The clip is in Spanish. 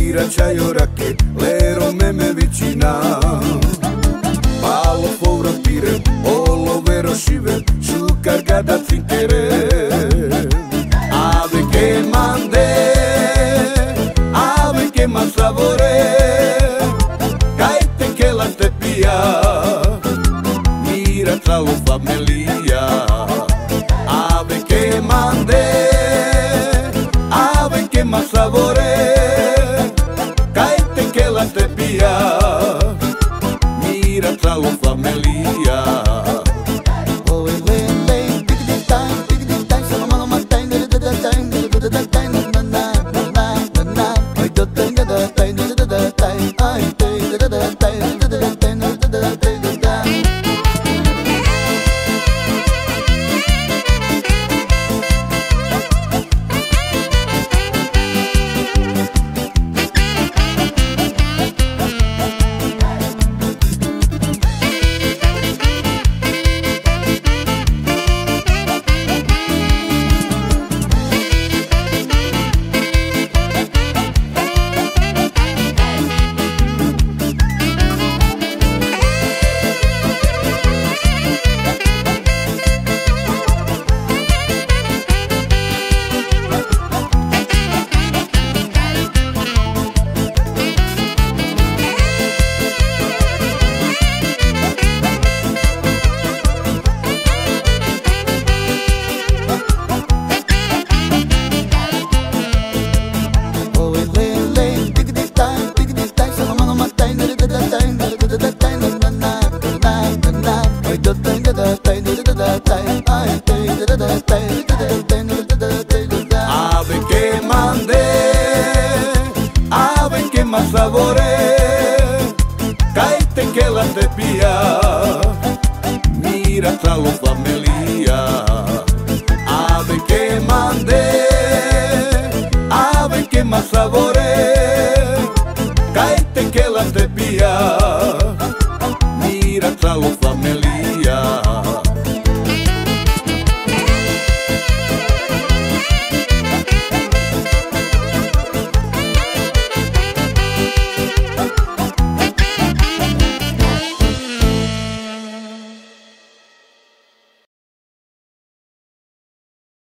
Мира čajo, rake, lero, ме većina Palo, povrat, pire, olo, vero, šive, šukar, kada trinkere Ave que mande, ave que más sabore Kaj te que la te pija, mira, tralo, familia da da Ave que mandé, ave que más sabore, caite que la tepia, mira tra lo familia. Ave que mandé, ave que más sabore, caite que la tepia.